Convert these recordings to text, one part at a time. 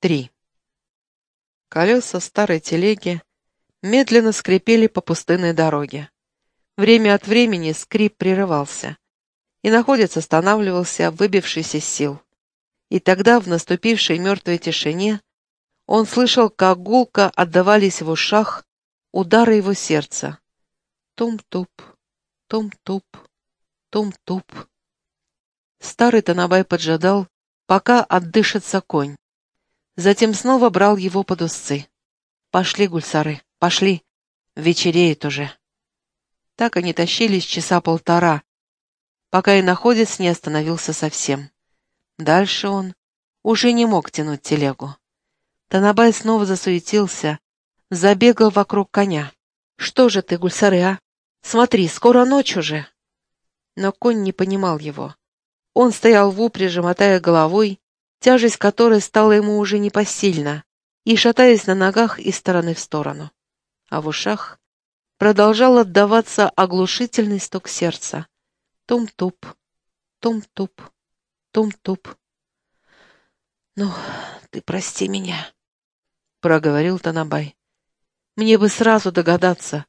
3. Колеса старой телеги медленно скрипели по пустынной дороге. Время от времени скрип прерывался, и находец останавливался, выбившись из сил. И тогда, в наступившей мертвой тишине, он слышал, как гулко отдавались в ушах удары его сердца. Тум-туп, тум-туп, тум-туп. Старый Танабай поджидал, пока отдышится конь. Затем снова брал его под узцы. «Пошли, гульсары, пошли. Вечереет уже». Так они тащились часа полтора, пока и находец не остановился совсем. Дальше он уже не мог тянуть телегу. Танабай снова засуетился, забегал вокруг коня. «Что же ты, гульсары, а? Смотри, скоро ночь уже!» Но конь не понимал его. Он стоял в упряжи, мотая головой, тяжесть которой стала ему уже непосильна, и шатаясь на ногах из стороны в сторону. А в ушах продолжал отдаваться оглушительный стук сердца. Тум-туп, тум-туп, тум-туп. «Ну, ты прости меня», — проговорил Танабай. «Мне бы сразу догадаться.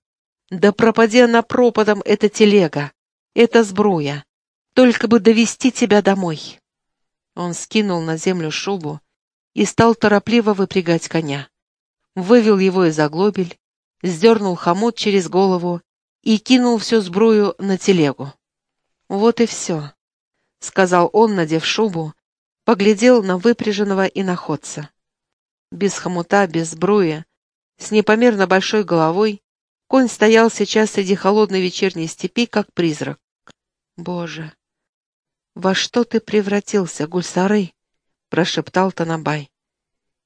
Да пропади она пропадом эта телега, эта сбруя. Только бы довести тебя домой. Он скинул на землю шубу и стал торопливо выпрягать коня. Вывел его из оглобель, сдернул хомут через голову и кинул всю сбрую на телегу. «Вот и все», — сказал он, надев шубу, поглядел на выпряженного иноходца. Без хомута, без сбруи, с непомерно большой головой, конь стоял сейчас среди холодной вечерней степи, как призрак. Боже, «Во что ты превратился, Гульсары?» — прошептал Танабай.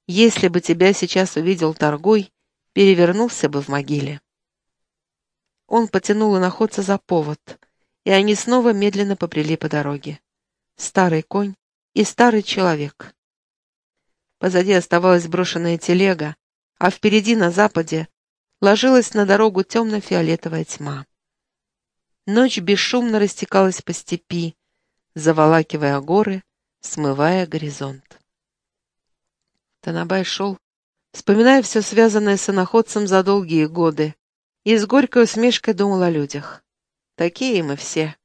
«Если бы тебя сейчас увидел торгой, перевернулся бы в могиле». Он потянул иноходца за повод, и они снова медленно побрели по дороге. Старый конь и старый человек. Позади оставалась брошенная телега, а впереди на западе ложилась на дорогу темно-фиолетовая тьма. Ночь бесшумно растекалась по степи, заволакивая горы, смывая горизонт. Танабай шел, вспоминая все связанное с иноходцем за долгие годы, и с горькой усмешкой думал о людях. Такие мы все.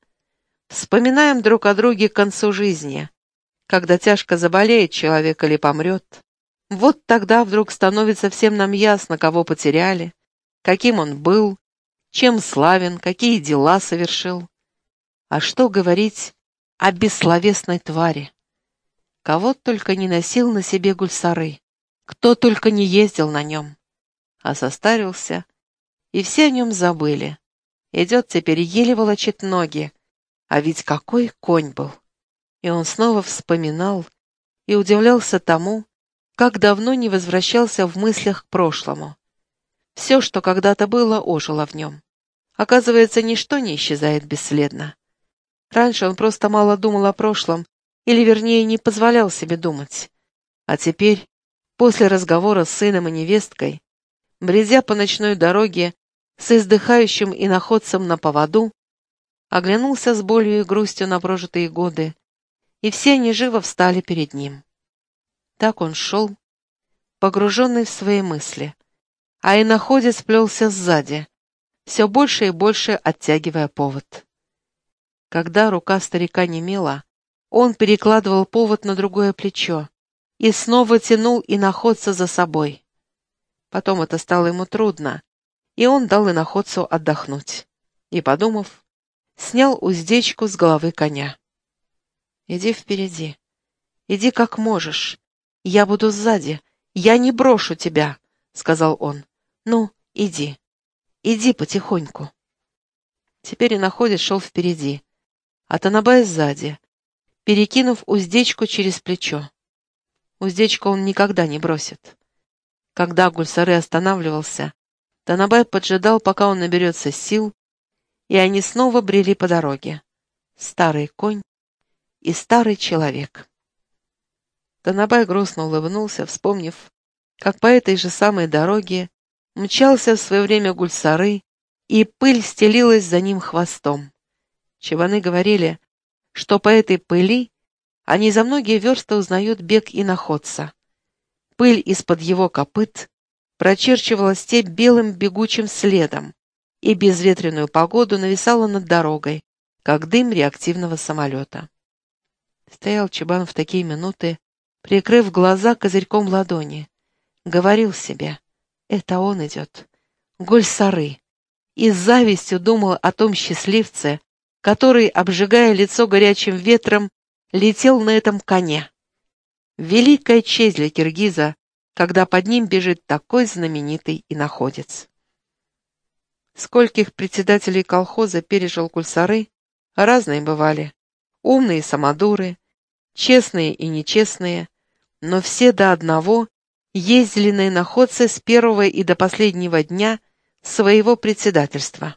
Вспоминаем друг о друге к концу жизни, когда тяжко заболеет человек или помрет. Вот тогда вдруг становится всем нам ясно, кого потеряли, каким он был, чем славен, какие дела совершил. А что говорить о бессловесной твари. Кого только не носил на себе гульсары, кто только не ездил на нем. А состарился, и все о нем забыли. Идет теперь еле волочит ноги, а ведь какой конь был. И он снова вспоминал и удивлялся тому, как давно не возвращался в мыслях к прошлому. Все, что когда-то было, ожило в нем. Оказывается, ничто не исчезает бесследно. Раньше он просто мало думал о прошлом, или, вернее, не позволял себе думать. А теперь, после разговора с сыном и невесткой, бредя по ночной дороге с издыхающим иноходцем на поводу, оглянулся с болью и грустью на прожитые годы, и все они живо встали перед ним. Так он шел, погруженный в свои мысли, а иноходец плелся сзади, все больше и больше оттягивая повод. Когда рука старика немела, он перекладывал повод на другое плечо и снова тянул иноходца за собой. Потом это стало ему трудно, и он дал иноходцу отдохнуть. И, подумав, снял уздечку с головы коня. «Иди впереди. Иди как можешь. Я буду сзади. Я не брошу тебя», — сказал он. «Ну, иди. Иди потихоньку». Теперь иноходец шел впереди, а Танабай сзади, перекинув уздечку через плечо. Уздечку он никогда не бросит. Когда Гульсары останавливался, Танабай поджидал, пока он наберется сил, и они снова брели по дороге. Старый конь и старый человек. Танабай грустно улыбнулся, вспомнив, как по этой же самой дороге мчался в свое время Гульсары, и пыль стелилась за ним хвостом. Чеваны говорили, что по этой пыли они за многие версты узнают бег иноходца. Пыль из-под его копыт прочерчивала степь белым бегучим следом и безветренную погоду нависала над дорогой, как дым реактивного самолета. Стоял Чебан в такие минуты, прикрыв глаза козырьком ладони. Говорил себе, это он идет, Гольсары, и с завистью думал о том счастливце, который, обжигая лицо горячим ветром, летел на этом коне. Великая честь для киргиза, когда под ним бежит такой знаменитый иноходец. Скольких председателей колхоза пережил Кульсары, разные бывали. Умные самодуры, честные и нечестные, но все до одного ездили на иноходце с первого и до последнего дня своего председательства.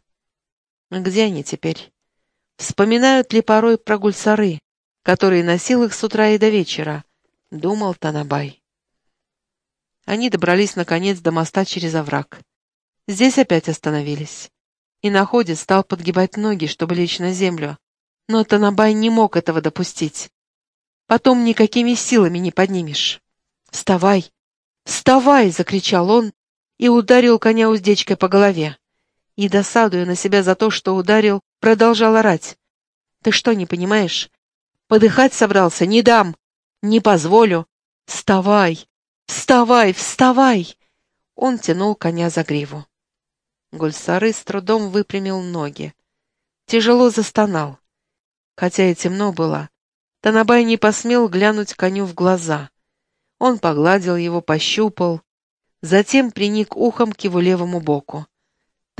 Где они теперь? Вспоминают ли порой про гульсары, которые носил их с утра и до вечера, думал Танабай. Они добрались, наконец, до моста через овраг. Здесь опять остановились. И находец стал подгибать ноги, чтобы лечь на землю. Но Танабай не мог этого допустить. Потом никакими силами не поднимешь. «Вставай! Вставай!» — закричал он и ударил коня уздечкой по голове. И, досадуя на себя за то, что ударил, продолжал орать. «Ты что, не понимаешь? Подыхать собрался? Не дам! Не позволю! Вставай! Вставай! Вставай!» Он тянул коня за гриву. Гульсары с трудом выпрямил ноги. Тяжело застонал. Хотя и темно было, Танабай не посмел глянуть коню в глаза. Он погладил его, пощупал, затем приник ухом к его левому боку.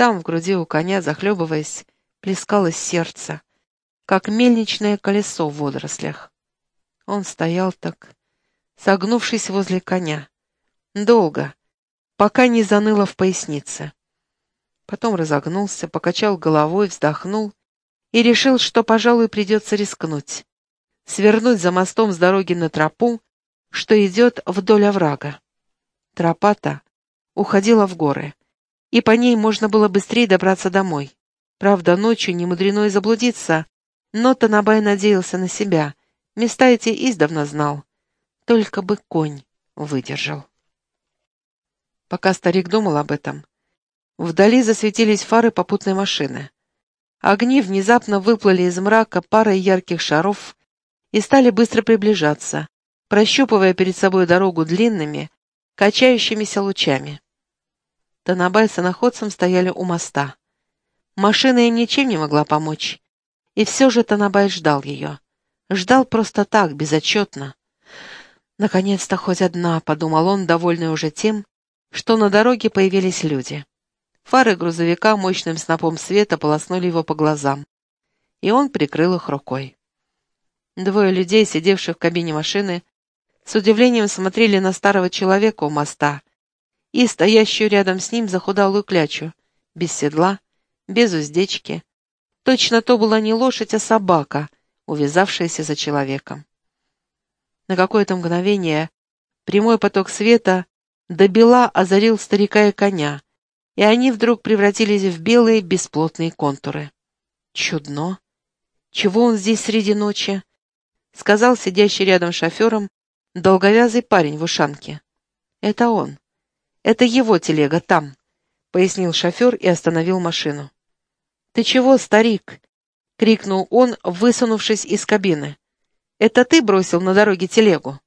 Там, в груди у коня, захлебываясь, плескалось сердце, как мельничное колесо в водорослях. Он стоял так, согнувшись возле коня. Долго, пока не заныло в пояснице. Потом разогнулся, покачал головой, вздохнул и решил, что, пожалуй, придется рискнуть. Свернуть за мостом с дороги на тропу, что идет вдоль оврага. Тропа-то уходила в горы, и по ней можно было быстрее добраться домой. Правда, ночью не мудрено и заблудиться, но Танабай надеялся на себя, места эти издавна знал. Только бы конь выдержал. Пока старик думал об этом, вдали засветились фары попутной машины. Огни внезапно выплыли из мрака парой ярких шаров и стали быстро приближаться, прощупывая перед собой дорогу длинными, качающимися лучами. Танабай с иноходцем стояли у моста. Машина им ничем не могла помочь. И все же Танабай ждал ее. Ждал просто так, безотчетно. «Наконец-то хоть одна», — подумал он, довольный уже тем, что на дороге появились люди. Фары грузовика мощным снопом света полоснули его по глазам, и он прикрыл их рукой. Двое людей, сидевших в кабине машины, с удивлением смотрели на старого человека у моста и стоящую рядом с ним захудалую клячу, без седла, без уздечки. Точно то была не лошадь, а собака, увязавшаяся за человеком. На какое-то мгновение прямой поток света до бела озарил старика и коня, и они вдруг превратились в белые бесплотные контуры. «Чудно! Чего он здесь среди ночи?» — сказал сидящий рядом шофером долговязый парень в ушанке. «Это он. Это его телега там», — пояснил шофер и остановил машину. «Ты чего, старик?» — крикнул он, высунувшись из кабины. «Это ты бросил на дороге телегу?»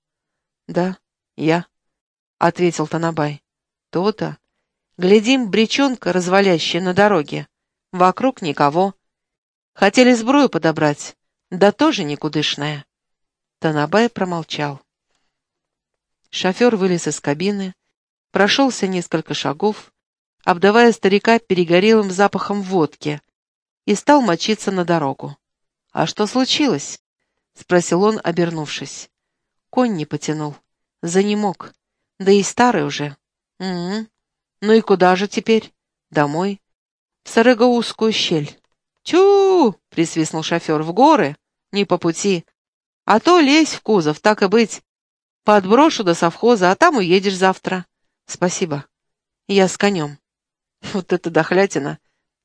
«Да, я», — ответил Танабай. «То-то. Глядим, бречонка, развалящая на дороге. Вокруг никого. Хотели сбрую подобрать, да тоже никудышная». Танабай промолчал. Шофер вылез из кабины, прошелся несколько шагов, обдавая старика перегорелым запахом водки, и стал мочиться на дорогу. «А что случилось?» — спросил он, обернувшись. Конь не потянул. Занемог. Да и старый уже. «Угу. Ну и куда же теперь? Домой. В Сарыгаузскую щель». «Тю!» — присвистнул шофер. «В горы? Не по пути. А то лезь в кузов, так и быть. Подброшу до совхоза, а там уедешь завтра». «Спасибо. Я с конем». «Вот это дохлятина!»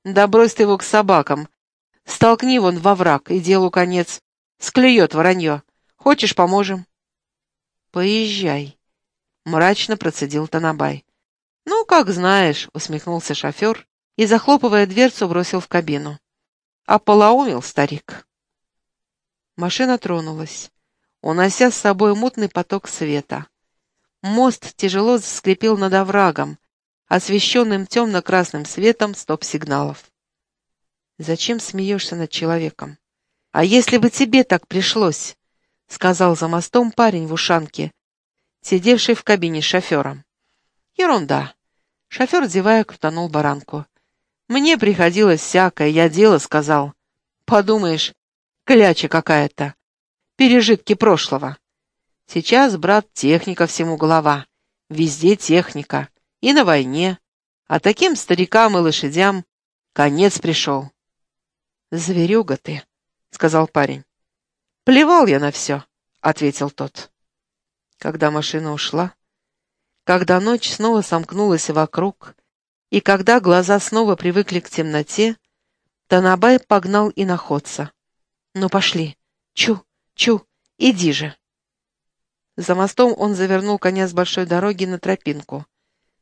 Да брось ты его к собакам. Столкни вон во враг, и делу конец. Склюет воронье. Хочешь, поможем? Поезжай. мрачно процедил Танабай. «Ну, как знаешь», — усмехнулся шофер и, захлопывая дверцу, бросил в кабину. Ополоумил старик. Машина тронулась, унося с собой мутный поток света. Мост тяжело заскрипел над оврагом, освещенным темно-красным светом стоп-сигналов. «Зачем смеешься над человеком? А если бы тебе так пришлось?» — сказал за мостом парень в ушанке, сидевший в кабине с шофером. «Ерунда». Шофер, зевая, крутанул баранку. «Мне приходилось всякое, я дело сказал. Подумаешь, кляча какая-то. Пережитки прошлого. Сейчас, брат, техника всему голова. Везде техника. И на войне. А таким старикам и лошадям конец пришел». «Зверюга ты», — сказал парень. «Плевал я на все», — ответил тот. Когда машина ушла, когда ночь снова сомкнулась вокруг, и когда глаза снова привыкли к темноте, Танабай погнал и находца. «Ну пошли! Чу, чу, иди же!» За мостом он завернул коня с большой дороги на тропинку.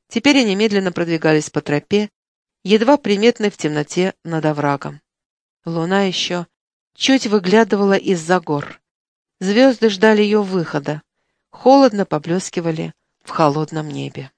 Теперь они медленно продвигались по тропе, едва приметной в темноте над оврагом. Луна еще чуть выглядывала из-за гор. Звезды ждали ее выхода, холодно поблескивали в холодном небе.